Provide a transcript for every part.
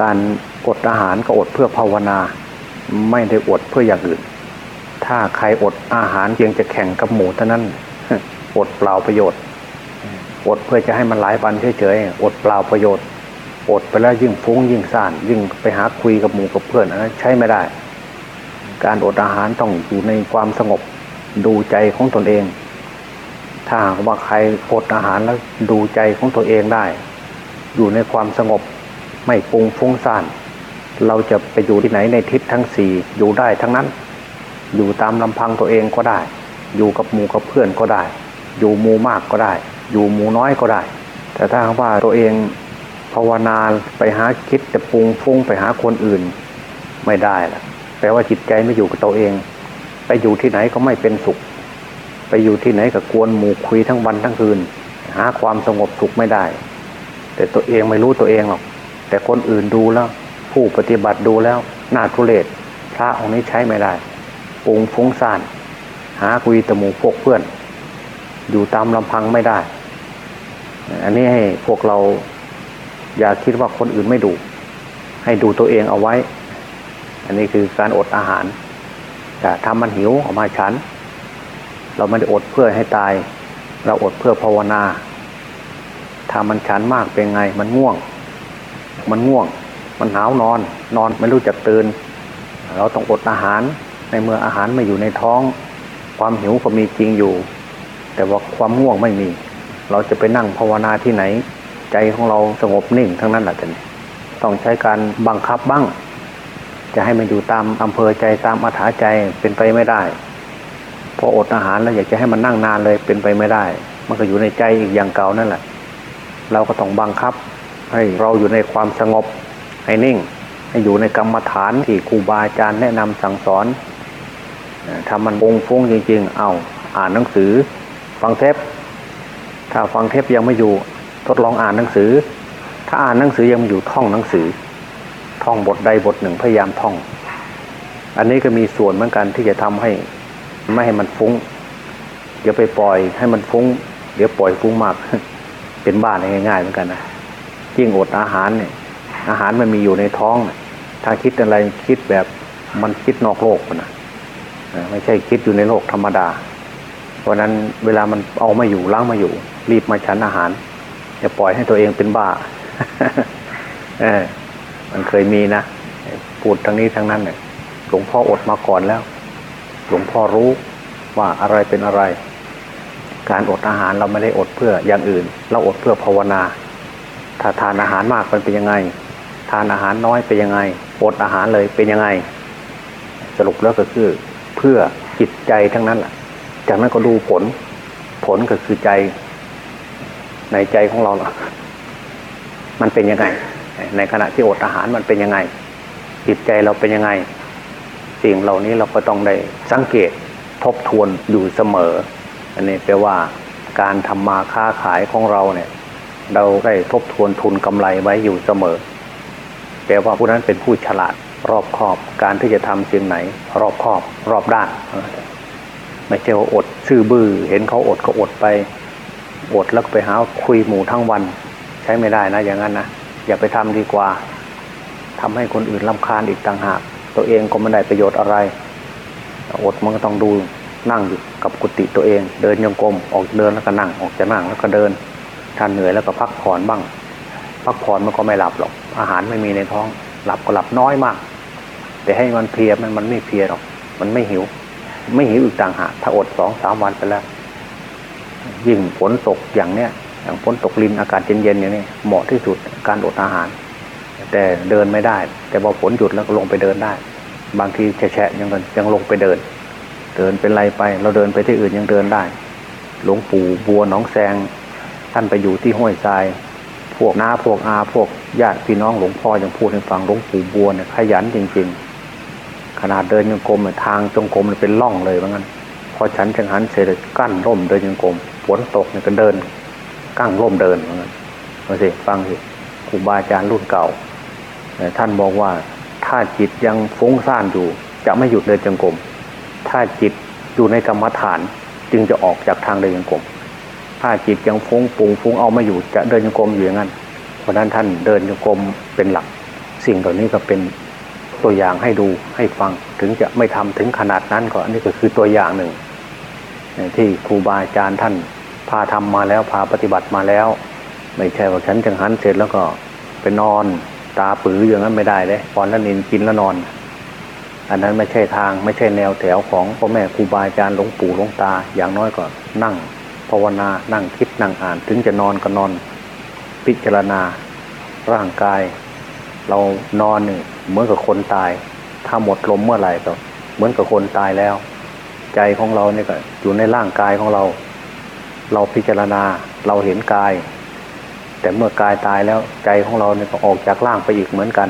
การอดอาหารก็อดเพื่อภาวนา ไม่ได้อดเพื่ออย่างอื่น ถ้าใครอดอาหารเพียงจะแข่งกับหมูเท่านั้น อดเปล่าประโยชน์ อดเพื่อจะให้มันหลายวันเฉยๆอดเปล่าประโยชน์ อดไปแล้วยิ่งฟุ้งยิ่งซ่านยิ่งไปหาคุยกับหมูกับเพื่อนอันนั้นใช้ไม่ได้ การอดอาหารต้องอยู่ในความสงบดูใจของตนเอง ถ้าว่าใครอดอาหารแล้วดูใจของตัวเองได้ อยู่ในความสงบ ไม่ปรุงฟุ้งซ่าน เราจะไปอยู่ที่ไหนในทิศทั้งสี่อยู่ได้ทั้งนั้น อยู่ตามลำพังตัวเองก็ได้ อยู่กับหมู่กับเพื่อนก็ได้ อยู่หมู่มากก็ได้ อยู่หมู่น้อยก็ได้ แต่ถ้าว่าตัวเองภาวนาไปหาคิดจะปรุงฟุ้งไปหาคนอื่น ไม่ได้ล่ะแปลว่าจิตใจไม่อยู่กับตัวเอง ไปอยู่ที่ไหนก็ไม่เป็นสุข ไปอยู่ที่ไหนก็กวนหมู่คุยทั้งวันทั้งคืน หาความสงบสุขไม่ได้ แต่ตัวเองไม่รู้ตัวเองหรอก แต่คนอื่นดูแล้ว ผู้ปฏิบัติดูแล้วน่าทุเรศพระองค์นี้ใช้ไม่ได้ปรุงฟุ้งซ่าน หาคุยตะหมูพวกเพื่อน อยู่ตามลำพังไม่ได้ อันนี้ให้พวกเราอย่าคิดว่าคนอื่นไม่ดู ให้ดูตัวเองเอาไว้ อันนี้คือการอดอาหาร แต่ทำมันหิวออกมาฉัน เราไม่ได้อดเพื่อให้ตาย เราอดเพื่อภาวนาถ้ามันฉันมากเป็นไงมันง่วง มันง่วง มันหาวนอน นอนไม่รู้จักตื่น เราต้องอดอาหาร ในเมื่ออาหารไม่อยู่ในท้อง ความหิวก็มีจริงอยู่ แต่ว่าความง่วงไม่มี เราจะไปนั่งภาวนาที่ไหน ใจของเราสงบนิ่งทั้งนั้นแหละท่านต้องใช้การบังคับบ้าง จะให้มันอยู่ตามอำเภอใจตามอาถาใจเป็นไปไม่ได้พออดอาหารแล้วอยากจะให้มันนั่งนานเลยเป็นไปไม่ได้ มันก็อยู่ในใจอีกอย่างเก่านั่นแหละ เราก็ต้องบังคับ ให้เราอยู่ในความสงบให้นิ่ง ให้อยู่ในกรรมฐานที่ครูบาอาจารย์แนะนำสั่งสอนถ้ามันองฟุ้งจริง ๆ เอาอ่านหนังสือ ฟังเทปถ้าฟังเทปยังไม่อยู่ ทดลองอ่านหนังสือ ถ้าอ่านหนังสือยังอยู่ท่องหนังสือ ท่องบทใดบทหนึ่งพยายามท่อง อันนี้ก็มีส่วนเหมือนกันที่จะทำให้ไม่ให้มันฟุง้งอย่าไปปล่อยให้มันฟุง้ง เดี๋ยวปล่อยฟุ้งมาก เป็นบ้านง่ายๆเหมือนกันนะ ยิ่งอดอาหารเนี่ย อาหารมันมีอยู่ในท้อง ถ้าคิดอะไรคิดแบบมันคิดนอกโลกนะไม่ใช่คิดอยู่ในโลกธรรมดา เพราะนั้นเวลามันเอามาอยู่ล้างมาอยู่ รีบมาฉันอาหารอย่าปล่อยให้ตัวเองเป็นบ้าเออมันเคยมีนะพูดทั้งนี้ทั้งนั้นเนี่ยหลวงพ่ออดมาก่อนแล้ว หลวงพ่อรู้ว่าอะไรเป็นอะไร การอดอาหารเราไม่ได้อดเพื่ออย่างอื่น เราอดเพื่อภาวนา ถ้าทานอาหารมากมันเป็นยังไง ทานอาหารน้อยเป็นยังไงอดอาหารเลยเป็นยังไง สรุปแล้วก็คือเพื่อจิตใจทั้งนั้นแหละจากนั้นก็ดูผล ผลก็คือใจในใจของเราล่ะมันเป็นยังไง ในขณะที่อดอาหารมันเป็นยังไง จิตใจเราเป็นยังไง สิ่งเหล่านี้เราก็ต้องได้สังเกตทบทวนอยู่เสมอ อันนี้แปลว่าการทำมาค้าขายของเราเนี่ย เราได้ทบทวนทุนกำไรไว้อยู่เสมอแปลว่าผู้นั้นเป็นผู้ฉลาดรอบคอบการที่จะทำสิ่งไหน รอบคอบรอบด้านไม่ใช่ว่าอดซื่อบื้อเห็นเขาอดก็อดไป อดแล้วไปหาคุยหมู่ทั้งวัน ใช้ไม่ได้นะ อย่างนั้นนะอย่าไปทำดีกว่าทำให้คนอื่นลำคาญอีกต่างหาก ตัวเองก็ไม่ได้ประโยชน์อะไร อดมันก็ต้องดูนั่งอยู่กับกุฏิตัวเอง เดินยงกรมออกเดินแล้วก็นั่งออกจะนั่งแล้วก็เดิน ท่านเหนื่อยแล้วก็พักผ่อนบ้าง พักผ่อนมันก็ไม่หลับหรอก อาหารไม่มีในท้อง หลับก็หลับน้อยมาก แต่ให้มันเพลียมันมันไม่เพลียหรอก มันไม่หิว ไม่หิวอีกต่างหากถ้าอดสองสามวันไปแล้ว ยิ่งฝนตกอย่างเนี้ยอย่างฝนตกลินอากาศเย็นๆอย่างนี้เหมาะที่สุดการอดอาหาร แต่เดินไม่ได้ แต่พอฝนหยุดแล้วก็ลงไปเดินได้ บางทีแฉะยังยังลงไปเดิน เดินเป็นไรไป เราเดินไปที่อื่นยังเดินได้ หลวงปู่บัวหนองแซง ท่านไปอยู่ที่ห้วยทราย พวกน้าพวกอาพวกญาติพี่น้องหลวงพ่อยังพูดให้ฟังหลวงปู่บัวเนี่ยขยันจริง ๆ ขนาดเดินยังกรมทางจงกรมเป็นล่องเลยว่างั้น พอฉันจังหันเสร็จกั้นร่มเดินยังกรมฝนตกเนี่ยก็เดินกั้งร่มเดินว่างั้นมาสิฟังสิครูบาอาจารย์รุ่นเก่าท่านบอกว่าถ้าจิตยังฟุ้งซ่านอยู่ จะไม่หยุดเดินจงกรมถ้าจิตอยู่ในกรรมฐานจึงจะออกจากทางเดินจงกรม ถ้าจิตยังฟุ้งปุงฟุ้งเอาไม่อยู่จะเดินจงกรมอยู่อย่างนั้นเพราะนั้นท่านเดินจงกรมเป็นหลัก สิ่งเหล่านี้ก็เป็นตัวอย่างให้ดูให้ฟังถึงจะไม่ทำถึงขนาดนั้นก็อันนี้ก็คือตัวอย่างหนึ่ง ที่ครูบาอาจารย์ท่านพาทำมาแล้วพาปฏิบัติมาแล้ว ไม่ใช่ว่าฉันจังหันเสร็จแล้วก็ไปนอนตาปืออย่างนั้นไม่ได้เลยปอนแล้วนินกินแล้วนอน อันนั้นไม่ใช่ทางไม่ใช่แนวแถวของพ่อแม่ครูบาอาจารย์หลวงปู่หลวงตาอย่างน้อยก็นั่ง ภาวนานั่งคิดนั่งอ่านถึงจะนอนก็นอน พิจารณา ร่างกาย เรานอนเนี่ยเหมือนกับคนตาย ถ้าหมดลมเมื่อไหร่ก็เหมือนกับคนตายแล้ว ใจของเราเนี่ยก็อยู่ในร่างกายของเรา เราพิจารณาเราเห็นกาย แต่เมื่อกายตายแล้วใจของเราเนี่ยก็ออกจากร่างไปอีกเหมือนกัน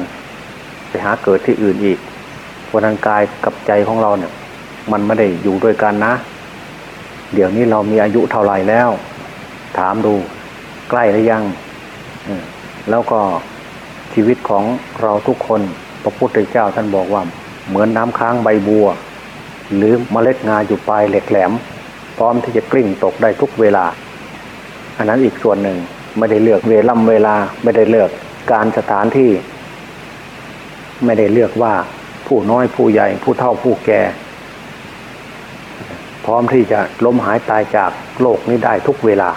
ไปหาเกิดที่อื่นอีกวันนั้นกายกับใจของเราเนี่ย มันไม่ได้อยู่ด้วยกันนะ เดี๋ยวนี้เรามีอายุเท่าไหร่แล้ว ถามดูใกล้หรือยังแล้วก็ชีวิตของเราทุกคนพระพุทธเจ้าท่านบอกว่า เหมือนน้ำค้างใบบัว หรือเมล็ดงาอยู่ปลายเหล็กแหลม พร้อมที่จะกลิ้งตกได้ทุกเวลา อันนั้นอีกส่วนหนึ่งไม่ได้เลือกเวล่ำเวลาไม่ได้เลือกการสถานที่ ไม่ได้เลือกว่าผู้น้อยผู้ใหญ่ผู้เฒ่าผู้แก่ พร้อมที่จะล้มหายตายจากโลกนี้ได้ทุกเวลา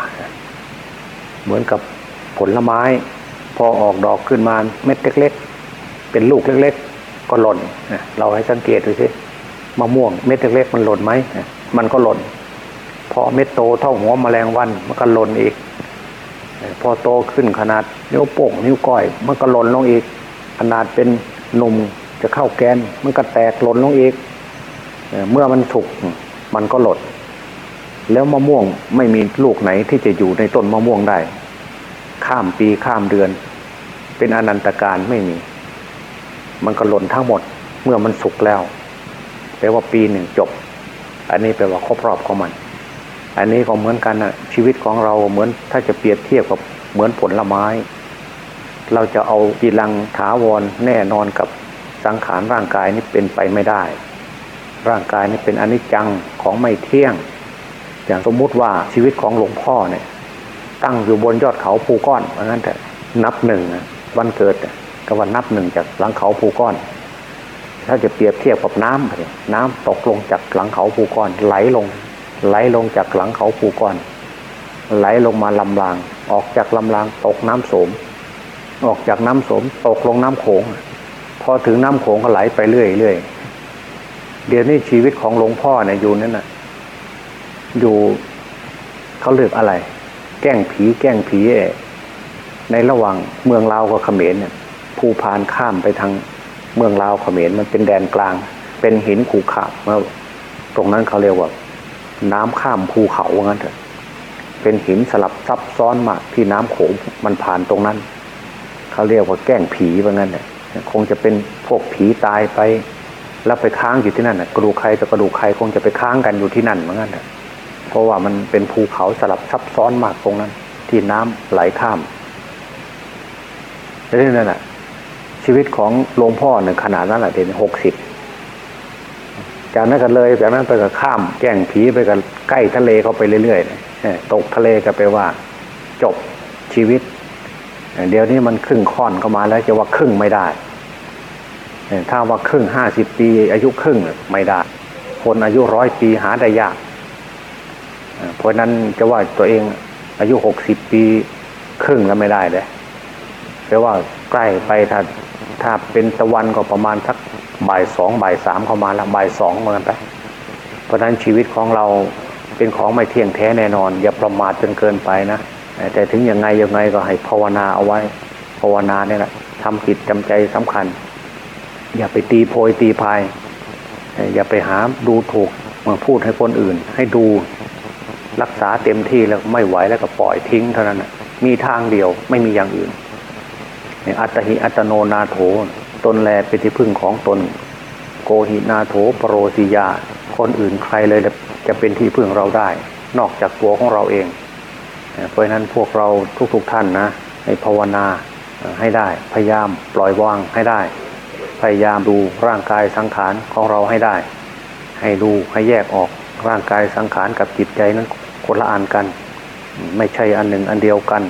เหมือนกับผลไม้ พอออกดอกขึ้นมาเม็ดเล็กๆ เป็นลูกเล็ก ๆ ก็หล่นเราให้สังเกตดูสิมะม่วงเม็ดเล็กๆมันหล่นไหมมันก็หล่น พอเม็ดโตเท่าหัวมแมลงวันมันก็หล่นอีก พอโตขึ้นขนาดนิ้วโป่งนิ้วก้อย มันก็หล่นลงอีก ขนาดเป็นหนุ่มจะเข้าแกนมันก็แตกหล่นลงอีกเมื่อมันสุก มันก็หล่นแล้วมะม่วงไม่มีลูกไหนที่จะอยู่ในต้นมะม่วงได้ ข้ามปีข้ามเดือน เป็นอนันตการไม่มี มันก็หล่นทั้งหมดเมื่อมันสุกแล้วแปลว่าปีหนึ่งจบ อันนี้แปลว่าครบรอบของมัน อันนี้ก็เหมือนกันนะชีวิตของเราเหมือนถ้าจะเปรียบเทียบกับเหมือนผลไม้ เราจะเอาปีลังถาวรแน่นอนกับสังขารร่างกายนี้เป็นไปไม่ได้ ร่างกายนี้เป็นอนิจจังของไม่เที่ยง อย่างสมมุติว่าชีวิตของหลวงพ่อเนี่ย ตั้งอยู่บนยอดเขาภูก้อนเพราะนั้นแต่นับหนึ่งวันเกิดก็วันนับหนึ่งจากหลังเขาภูก้อนถ้าจะเปรียบเทียบกับน้ำน้ำตกลงจากหลังเขาภูก้อน ไหลลง ไหลลงจากหลังเขาภูก้อน ไหลลงมาลำราง ออกจากลำรางตกน้ำโสม ออกจากน้ำโสมตกลงน้ำโขง พอถึงน้ำโขงก็ไหลไปเรื่อยเรื่อย เดี๋ยวนี้ชีวิตของหลวงพ่อเนี่ยอยู่นั่นน่ะ อยู่เขาเรียกอะไร แกล้งผี แกล้งผีในระหว่างเมืองลาวกับเขมรเนี่ยภูพานข้ามไปทางเมืองลาวเขมรมันเป็นแดนกลาง เป็นหินขูขาเมื่อตรงนั้นเขาเรียกว่า น้ำข้ามภูเขาว่างั้นเถอะเป็นหินสลับซับซ้อนมากที่น้ำโขงมันผ่านตรงนั้น เขาเรียกว่าแกล้งผีว่างั้นเนี่ยคงจะเป็นพวกผีตายไป แล้วไปค้างอยู่ที่นั่นกระดูกใครกับกระดูกใครคงจะไปค้างกันอยู่ที่นั่นเหมือนกันเพราะว่ามันเป็นภูเขาสลับซับซ้อนมากตรงนั้น ที่น้ำไหลข้ามเรื่องนั้นแหะชีวิตของหลวงพ่อเนี่ยขนาดนั้นแหละเดือนหกสิบจากนั้นก็เลยจากนั้นไปก็ข้ามแก่งผีไปกันใกล้ทะเลเข้าไปเรื่อยๆตกทะเลก็ไปว่า จบชีวิต เดี๋ยวนี้มันครึ่งค่อนเข้ามาแล้วจะว่าครึ่งไม่ได้ ถ้าว่าครึ่งห้าสิบปี อายุครึ่งไม่ได้ คนอายุร้อยปีหาได้ยาก เพราะนั้นจะว่าตัวเองอายุหกสิบปีครึ่งแล้วไม่ได้เลยแปลว่าใกล้ไปถ้าถ้าเป็นตะวันก็ประมาณสักบ่ายสองบ่ายสามเข้ามาล้วบ่ายสองเหมือนไป เพราะนั้นชีวิตของเราเป็นของไม่เที่ยงแท้แน่นอน อย่าประมาทจนเกินไปนะแต่ถึงยังไงยังไงก็ให้ภาวนาเอาไว้ ภาวนาเนี่ยแหละทำจิตจำใจสำคัญ อย่าไปตีโพยตีพาย อย่าไปหาดูถูกมาพูดให้คนอื่น ให้ดูรักษาเต็มที่แล้วไม่ไหวแล้วก็ปล่อยทิ้งเท่านั้นมีทางเดียวไม่มีอย่างอื่นอัตหิอัตโนนาโถ ตนแลเป็นที่พึ่งของตน โกหินาโถปรโรสิยา คนอื่นใครเลยจะเป็นที่พึ่งเราได้ นอกจากตัวของเราเอง เพราะนั้นพวกเราทุกๆทท่านนะให้ภาวนาให้ได้พยายามปล่อยวางให้ได้ ยายามดูร่างกายสังขารของเราให้ได้ ให้ดูให้แยกออกร่างกายสังขารกับจิตใจนั้นคนละอันกัน ไม่ใช่อันหนึ่งอันเดียวกัน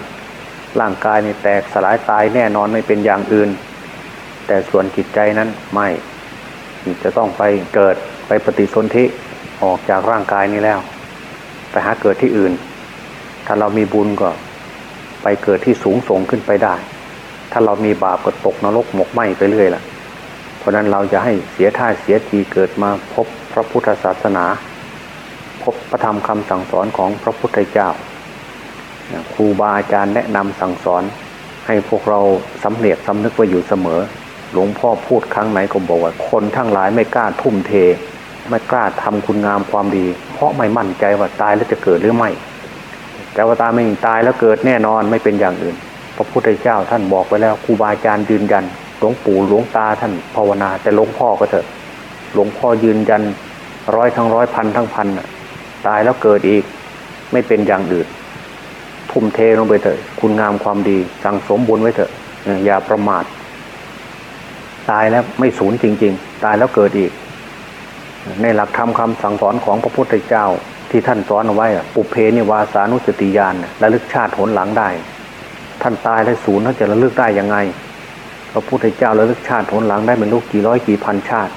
ร่างกายนี่แตกสลายตายแน่นอนไม่เป็นอย่างอื่น แต่ส่วนจิตใจนั้นไม่จะต้องไปเกิดไปปฏิสนธิออกจากร่างกายนี้แล้ว ไปหาเกิดที่อื่น ถ้าเรามีบุญก็ไปเกิดที่สูงส่งขึ้นไปได้ ถ้าเรามีบาปก็ตกนรกหมกไหมไปเรื่อยล่ะ ราะนั้นเราจะให้เสียท่าเสียทีเกิดมาพบพระพุทธศาสนา พบพระธรรมคำสั่งสอนของพระพุทธเจ้าครูบาอาจารย์แนะนำสั่งสอนให้พวกเราสำเนียกสำนึกไว้อยู่เสมอ หลวงพ่อพูดครั้งไหนก็บอกว่า คนทั้งหลายไม่กล้าทุ่มเท ไม่กล้าทำคุณงามความดี เพราะไม่มั่นใจว่าตายแล้วจะเกิดหรือไม่ แต่ว่าตายไม่ตายแล้วเกิดแน่นอนไม่เป็นอย่างอื่น พระพุทธเจ้าท่านบอกไปแล้วครูบาอาจารย์ยืนยัน ลวงปู่หลวงตาท่านภาวนาแต่หลวงพ่อก็เถอะหลวงพ่อยืนยันร้อยทั้งร้อยพันทั้งพันตายแล้วเกิดอีกไม่เป็นอย่างอื่นทุ่มเทลงไปเถอะ คุณงามความดี สั่งสมบุญไว้เถอะอย่าประมาท ตายแล้วไม่สูญจริง ๆ ตายแล้วเกิดอีก ในหลักธรรมคาสั่งสอนของพระพุทธเจ้าที่ท่านสอนเอาไว้ปุเพนิวาสานุสติญาณระลึกชาติผลหลังได้ ท่านตายแล้วศูนย์ท่านจะระลึกได้ยังไง พระพุทธเจ้าระลึกชาติผลหลังได้เป็นลูกกี่ร้อยกี่พันชาติ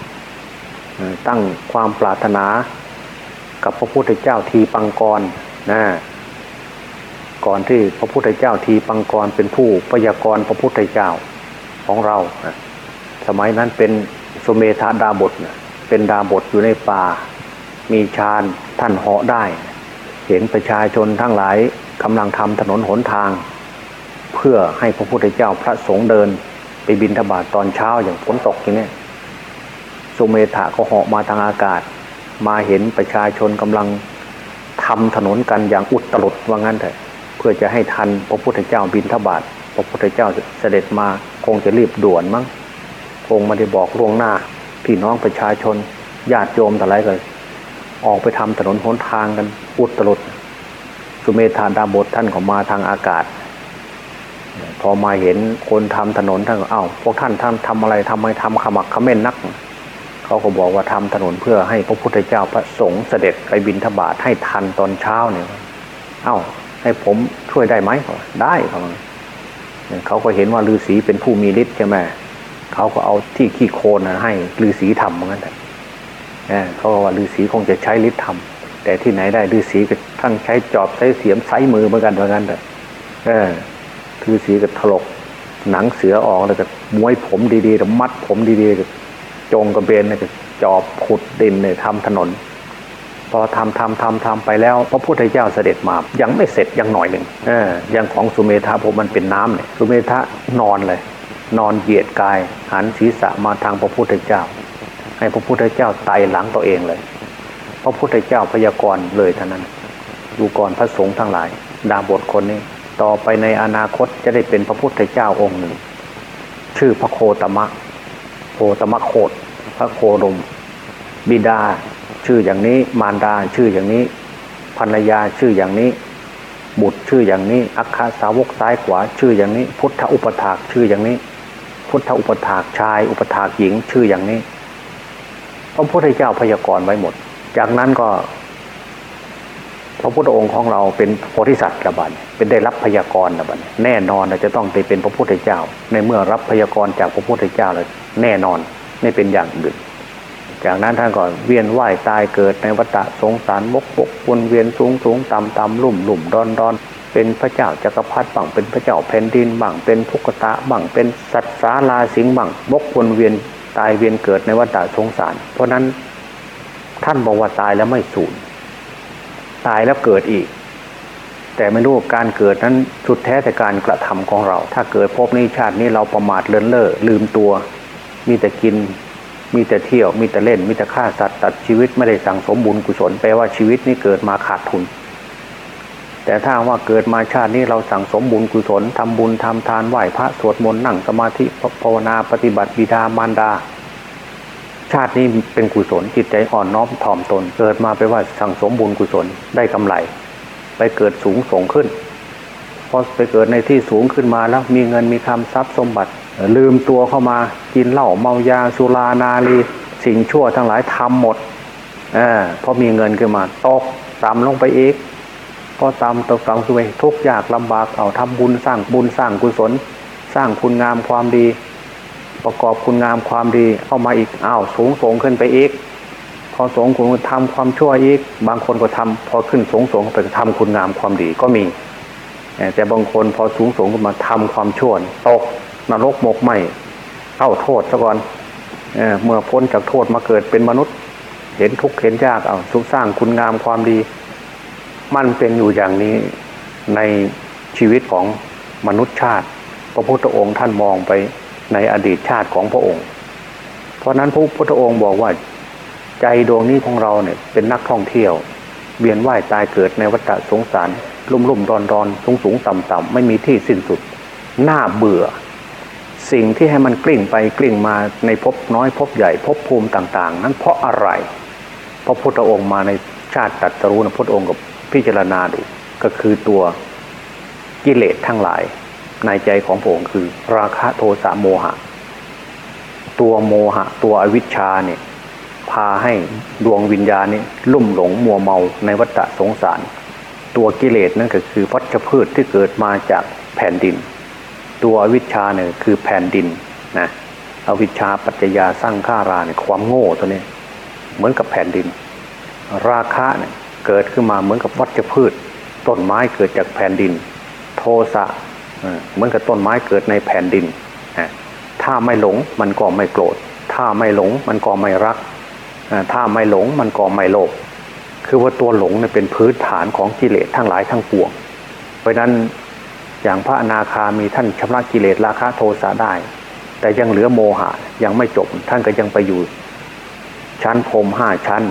ตั้งความปรารถนากับพระพุทธเจ้าทีปังกรนะก่อนที่พระพุทธเจ้าทีปังกรเป็นผู้พยากรณ์พระพุทธเจ้าของเรา สมัยนั้นเป็นสเมธาดาบทเป็นดาบทอยู่ในป่า มีฌานท่านเหาะได้ เห็นประชาชนทั้งหลายกำลังทำถนนหนทาง เพื่อให้พระพุทธเจ้าพระสงฆ์เดิน ไปบินทบาทตอนเช้าอย่างฝนตกอย่างนี้สุเมธาก็เหาะมาทางอากาศ มาเห็นประชาชนกำลังทำถนนกันอย่างอุตรุดว่างั้นเถอะเพื่อจะให้ทันพระพุทธเจ้าบินทบาทพระพุทธเจ้าเสด็จมาคงจะรีบด่วนมั้งคงไม่ได้บอกล่วงหน้าพี่น้องประชาชนญาติโยมแต่ไรก็ออกไปทำถนนหนทางกันอุตรุดสุเมธาดาบทท่านก็มาทางอากาศ พอมาเห็นคนทำถนนท่านก็เอ้าพวกท่านทำทำอะไรทำไมทำขมักขม้นนัก เขาก็บอกว่าทำถนนเพื่อให้พระพุทธเจ้าพระสงฆ์เสด็จไปบินทบาทให้ทันตอนเช้าเนี่ย เอ้า ให้ผมช่วยได้ไหมได้เขาเขาก็เห็นว่าฤาษีเป็นผู้มีฤทธิ์ใช่ไหมเขาก็เอาที่ขี้โคลนให้ฤาษีทำเหมือนกันแต่เขาว่าฤาษีคงจะใช้ฤทธิ์ทำแต่ที่ไหนได้ฤาษีก็ทั้งใช้จอบใช้เสียมใช้มือเหมือนกันเหมือนกันแต่เออ ฤาษีก็ถลกหนังเสือออกแล้วก็ม้วยผมดีๆแล้วมัดผมดีๆก็จงกระเบนเนี่ยจอบขุดดินเนี่ยทำถนน พอทำทำทำทำไปแล้ว พระพุทธเจ้าเสด็จมา ยังไม่เสร็จยังหน่อยหนึ่งเออยังของสุเมธาผมมันเป็นน้ำเนี่ยสุเมธานอนเลย นอนเหยียดกาย หันศีรษะมาทางพระพุทธเจ้า ให้พระพุทธเจ้าไต่หลังตัวเองเลย พระพุทธเจ้าพยากรณ์เลยเท่านั้นดูก่อนพระสงฆ์ทั้งหลาย ดาบทคนนี้ ต่อไปในอนาคตจะได้เป็นพระพุทธเจ้าองค์หนึ่ง ชื่อพระโคตมะ โคตมะโคดพระโคดม บิดา ชื่ออย่างนี้มารดาชื่ออย่างนี้ภรรยาชื่ออย่างนี้ บุตรชื่ออย่างนี้ อัคคสาวกซ้ายขวาชื่ออย่างนี้ พุทธอุปถากชื่ออย่างนี้ พุทธอุปถากชาย อุปถากหญิงชื่ออย่างนี้พระพุทธเจ้าพยากรณ์ไว้หมด จากนั้นก็ พระพุทธองค์ของเราเป็นโพธิสัตว์ระบาดเป็นได้รับพยากรณ์ระบาดแน่นอนจะต้องได้เป็นพระพุทธเจ้า ในเมื่อรับพยากรณ์จากพระพุทธเจ้าเลยแน่นอนไม่เป็นอย่างอื่นจากนั้นท่านก็เวียนว่ายตายเกิดในวัฏสงสารบกบกวนเวียนสูงสูงต่ำต่ำลุ่มลุ่มดอนดอนเป็นพระเจ้าจักรพรรดิบังเป็นพระเจ้าแผ่นดินบังเป็นทุกตะบังเป็นสัตว์สาลาสิงบังบกวนเวียนตายเวียนเกิดในวัฏสงสาร เพราะนั้นท่านบอกว่าตายแล้วไม่สูญ ตายแล้วเกิดอีก แต่ไม่รู้การเกิดนั้นสุดแท้แต่การกระทำของเรา ถ้าเกิดพบนี้ชาตินี้เราประมาทเลินเล่อลืมตัว มีแต่กิน มีแต่เที่ยว มีแต่เล่น มีแต่ฆ่าสัตว์ตัดชีวิตไม่ได้สั่งสมบุญกุศลแปลว่าชีวิตนี้เกิดมาขาดทุน แต่ถ้าว่าเกิดมาชาตินี้เราสั่งสมบุญกุศลทำบุญทำทานไหว้พระสวดมนต์นั่งสมาธิภาวนาปฏิบัติบิดามารดา ชาตินี้เป็นกุศลจิตใจอ่อนน้อมถ่อมตน เกิดมาไปว่าสั่งสมบุญกุศลได้กำไร ไปเกิดสูงส่งขึ้นพอไปเกิดในที่สูงขึ้นมาแล้วมีเงินมีคำทรัพย์สมบัติ ลืมตัวเข้ามากินเหล้าเมายาสุรานารีสิ่งชั่วทั้งหลายทำหมดอพอมีเงินขึ้นมาตกต่ำลงไปอีกก็ต่ำตกต่ำขึ้นไปทุกยากลำบากเอาทำบุญสร้างบุญสร้างกุศล สร้างคุณงามความดี ประกอบคุณงามความดีเอามาอีกอ้าวสูงส่งขึ้นไปอีก พอสงคุณทำความชั่วอีก บางคนก็ทำพอขึ้นสูงส่งไปทำคุณงามความดีก็มี แต่บางคนพอสูงส่งขึ้นมาทำความชั่วตกนรกหมกไหมเข้าโทษซะก่อนเเมื่อพ้นจากโทษมาเกิดเป็นมนุษย์ เห็นทุกข์เห็นยากเอาสุสร้างคุณงามความดี มันเป็นอยู่อย่างนี้ในชีวิตของมนุษย์ชาติ พระพุทธองค์ท่านมองไป ในอดีตชาติของพระองค์ เพราะนั้นพระพุทธองค์บอกว่าใจดวงนี้ของเราเนี่ยเป็นนักท่องเที่ยว เวียนว่ายตายเกิดในวัฏสงสาร ลุ่มลุ่มดอนดอนสูงสูงต่ำต่ำไม่มีที่สิ้นสุดน่าเบื่อ สิ่งที่ให้มันกลิ้งไปกลิ้งมาในภพน้อยภพใหญ่ภพภูมิต่าง ๆ นั้นเพราะอะไรพระพุทธองค์มาในชาติตัดสรู้นะพุทธองค์กับพิจารณาดูก็คือตัวกิเลสทั้งหลาย ในใจของพระองค์คือ ราคะโทสะโมหะ ตัวโมหะ ตัวอวิชชาเนี่ย พาให้ดวงวิญญาณนี่ลุ่มหลงมัวเมาในวัฏสงสาร ตัวกิเลสนั่นก็คือวัชพืชที่เกิดมาจากแผ่นดิน ตัวอวิชชาเนี่ยคือแผ่นดินนะอวิชชาปัจจยาสร้างข้าราเนี่ยความโง่ตัวนี้ เหมือนกับแผ่นดิน ราคะเนี่ยเกิดขึ้นมาเหมือนกับวัชพืชต้นไม้เกิดจากแผ่นดิน โทสะ เหมือนกับต้นไม้เกิดในแผ่นดิน ถ้าไม่หลงมันก็ไม่โกรธ ถ้าไม่หลงมันก็ไม่รัก ถ้าไม่หลงมันก็ไม่โลภ คือว่าตัวหลงเนี่ยเป็นพื้นฐานของกิเลสทั้งหลายทั้งปวง เพราะนั้นอย่างพระอนาคามีท่านชำระกิเลสราคะโทสะได้ แต่ยังเหลือโมหะยังไม่จบท่านก็ยังไปอยู่ ชั้นพรมห้าชั้น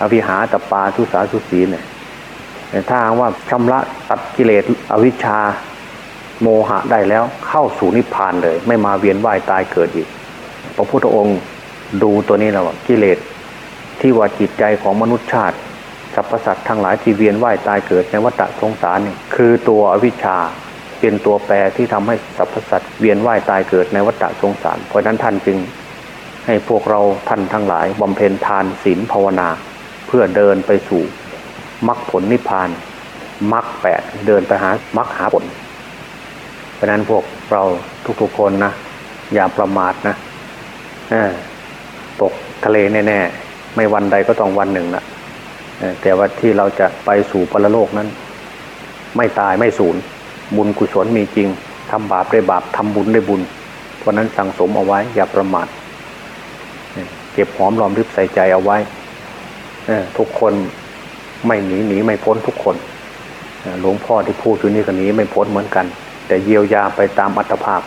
อวิหาตปาทุสาสุสีเนี่ยถ้าว่าชำระตัดกิเลสอวิชชา โมหะได้แล้วเข้าสู่นิพพานเลย ไม่มาเวียนว่ายตายเกิดอีก พระพุทธองค์ดูตัวนี้แล้วกิเลสที่ว่าจิตใจของมนุษย์ชาติสรรพสัตว์ทั้งหลายที่เวียนว่ายตายเกิดในวัฏสงสารนี่คือตัวอวิชชาเป็นตัวแปรที่ทำให้สรรพสัตว์เวียนว่ายตายเกิดในวัฏสงสาร เพราะนั้นท่านจึงให้พวกเราท่านทั้งหลายบำเพ็ญทานศีลภาวนา เพื่อเดินไปสู่มรรคผลนิพพานมรรคแปดเดินไปหามรรคหาผล เพราะนั้นพวกเราทุกๆคนนะอย่าประมาทนะตกทะเลแน่ๆไม่วันใดก็ต้องวันหนึ่งละแต่ว่าที่เราจะไปสู่ปรโลกนั้น ไม่ตายไม่สูญบุญกุศลมีจริงทำบาปได้บาปทำบุญได้บุญ เพราะนั้นสั่งสมเอาไว้ อย่าประมาทเก็บหอมรอมริบใส่ใจเอาไว้ทุกคนไม่หนีหนีไม่พ้นทุกคนหลวงพ่อที่พูดอยู่นี่ก็หนีไม่พ้นเหมือนกัน แต่เยียวยาไปตามอัตภาพ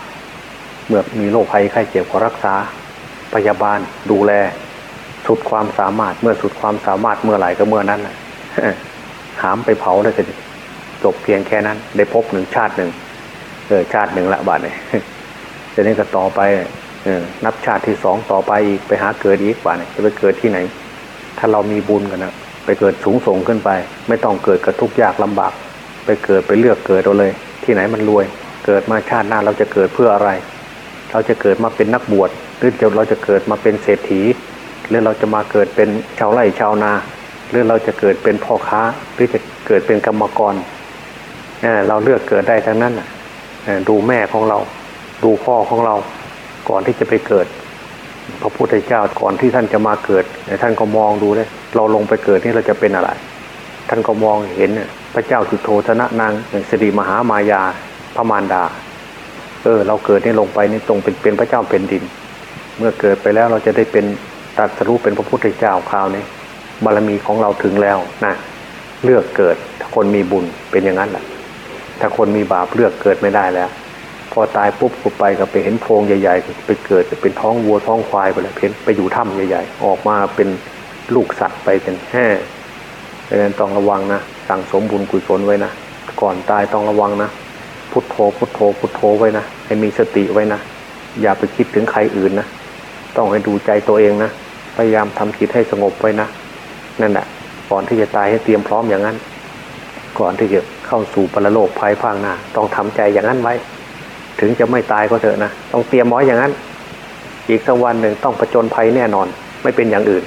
เมื่อมีโรคภัยไข้เจ็บก็รักษา พยาบาลดูแล สุดความสามารถเมื่อสุดความสามารถเมื่อไหร่ก็เมื่อนั้นหามไปเผาได้สิจบเพียงแค่นั้น ได้พบหนึ่งชาติหนึ่งเออชาติหนึ่งละบาทเนี่ยจะนี้ก็ต่อไปเออนับชาติที่สองต่อไปอีกไปหาเกิดอีกบาทเนี่ยจะไปเกิดที่ไหน ถ้าเรามีบุญกันนะไปเกิดสูงส่งขึ้นไป ไม่ต้องเกิดกับทุกยากลำบาก ไปเกิดไปเลือกเกิดเอาเลย ที่ไหนมันรวย เกิดมาชาติหน้าเราจะเกิดเพื่ออะไร เราจะเกิดมาเป็นนักบวชหรือเราจะเกิดมาเป็นเศรษฐี หรือเราจะมาเกิดเป็นชาวไร่ชาวนา หรือเราจะเกิดเป็นพ่อค้า หรือจะเกิดเป็นกรรมกรเราเลือกเกิดได้ทั้งนั้นดูแม่ของเรา ดูพ่อของเราก่อนที่จะไปเกิด พระพุทธเจ้าก่อนที่ท่านจะมาเกิดท่านก็มองดูเลยเราลงไปเกิดนี่เราจะเป็นอะไร ท่านก็มองเห็นพระเจ้าสุโธธนะนางสิริมหามายาพระมารดา เออ เราเกิดนี่ลงไปนี่ตรงเป็นเป็นพระเจ้าเป็นดิน เมื่อเกิดไปแล้วเราจะได้เป็นตัดสรู้เป็นพระพุทธเจ้าคราวนี้บารมีของเราถึงแล้วนะเลือกเกิดถ้าคนมีบุญเป็นอย่างนั้นแหละถ้าคนมีบาปเลือกเกิดไม่ได้แล้ว พอตายปุ๊บก็ไปก็ไปเห็นโพรงใหญ่ๆไปเกิดเป็นท้องวัวท้องควายไปเลยเพนไปอยู่ถ้ำใหญ่ ๆ ออกมาเป็นลูกสัตว์ไปเป็นแห่ ดังนั้นต้องระวังนะสั่งสมบุญกุศลไว้นะก่อนตายต้องระวังนะพุทโธพุทโธพุทโธไว้นะให้มีสติไว้นะอย่าไปคิดถึงใครอื่นนะต้องให้ดูใจตัวเองนะพยายามทำจิตให้สงบไว้นะนั่นแหละก่อนที่จะตายให้เตรียมพร้อมอย่างนั้น ก่อนที่จะเข้าสู่ปรโลกภายภาคหน้าต้องทำใจอย่างนั้นไว้ ถึงจะไม่ตายก็เถอะนะต้องเตรียมไว้อย่างนั้น อีกสักวันหนึ่งต้องประจนภัยแน่นอน ไม่เป็นอย่างอื่น